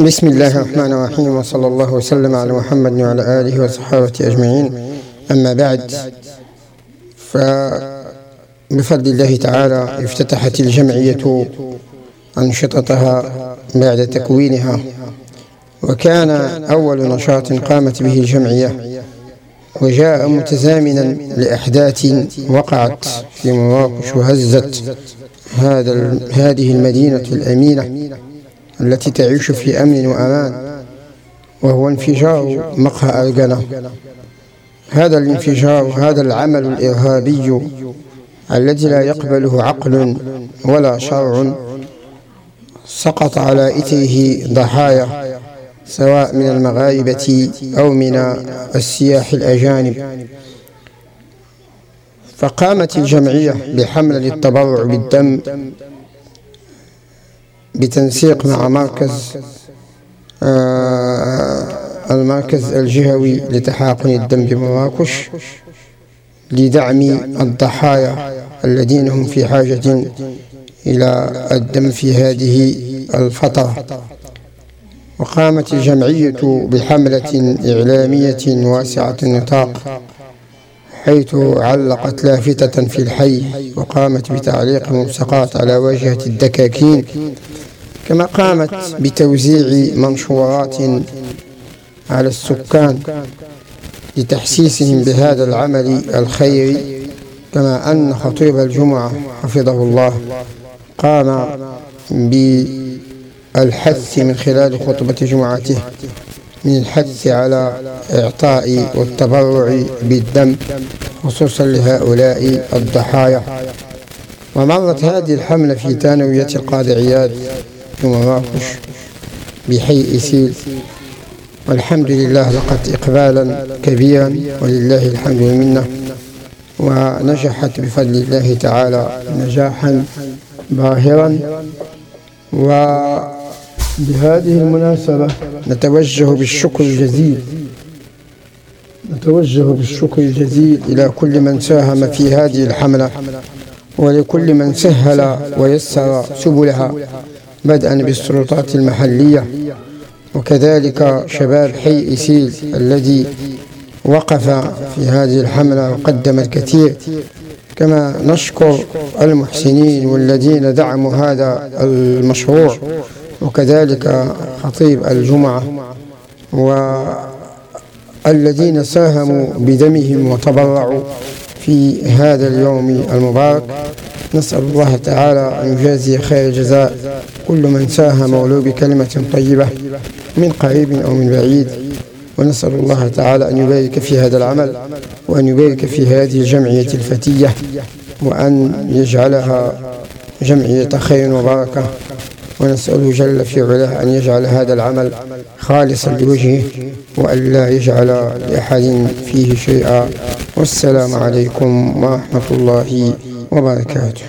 بسم الله الرحمن الرحيم وصلى الله وسلم على محمد وعلى آله وصحابته أجمعين أما بعد فبفضل الله تعالى افتتحت الجمعية أنشطتها بعد تكوينها وكان أول نشاط قامت به الجمعية وجاء متزامنا لأحداث وقعت في مراكش وهزت هذا هذه المدينة الأمينة التي تعيش في أمن وأمان وهو انفجار مقهى أرجنة هذا الانفجار هذا العمل الإرهابي الذي لا يقبله عقل ولا شرع سقط على إثره ضحايا سواء من المغاربة أو من السياح الأجانب. فقامت الجمعية بحملة للتبرع بالدم بتنسيق مع مركز آه، المركز الجهوي لتحاقن الدم بمراكش لدعم الضحايا الذين هم في حاجة إلى الدم في هذه الفترة. وقامت الجمعية بحملة إعلامية واسعة النطاق حيث علقت لافتة في الحي وقامت بتعليق ملصقات على واجهة الدكاكين كما قامت بتوزيع منشورات على السكان لتحسيسهم بهذا العمل الخيري كما أن خطيب الجمعة حفظه الله قام بالحث من خلال خطبة جمعته من الحث على إعطاء والتبرع بالدم خصوصا لهؤلاء الضحايا. ومرت هذه الحملة في ثانوية القاضي عياد مراكش بحي إسيل والحمد لله لقد إقبالا كبيرا ولله الحمد والمنة. ونجحت بفضل الله تعالى نجاحا باهرا. وبهذه المناسبة نتوجه بالشكر الجزيل. نتوجه بالشكر الجزيل إلى كل من ساهم في هذه الحملة. ولكل من سهل ويسر سبلها. بدءا بالسلطات المحلية. وكذلك شباب حي إسيل الذي وقف في هذه الحملة وقدم الكثير. كما نشكر المحسنين والذين دعموا هذا المشروع. وكذلك خطيب الجمعة. والذين ساهموا بدمهم وتبرعوا في هذا اليوم المبارك. نسأل الله تعالى أن يجازي خير الجزاء. كل من ساهم ولو بكلمة طيبة من قريب أو من بعيد. ونسأل الله تعالى أن يبارك في هذا العمل وأن يبارك في هذه الجمعية الفتية وأن يجعلها جمعية خير وبركة. ونسأله جل في علاه أن يجعل هذا العمل خالصا لوجهه وأن لا يجعل لأحد فيه شيئا. والسلام عليكم ورحمة الله وبركاته.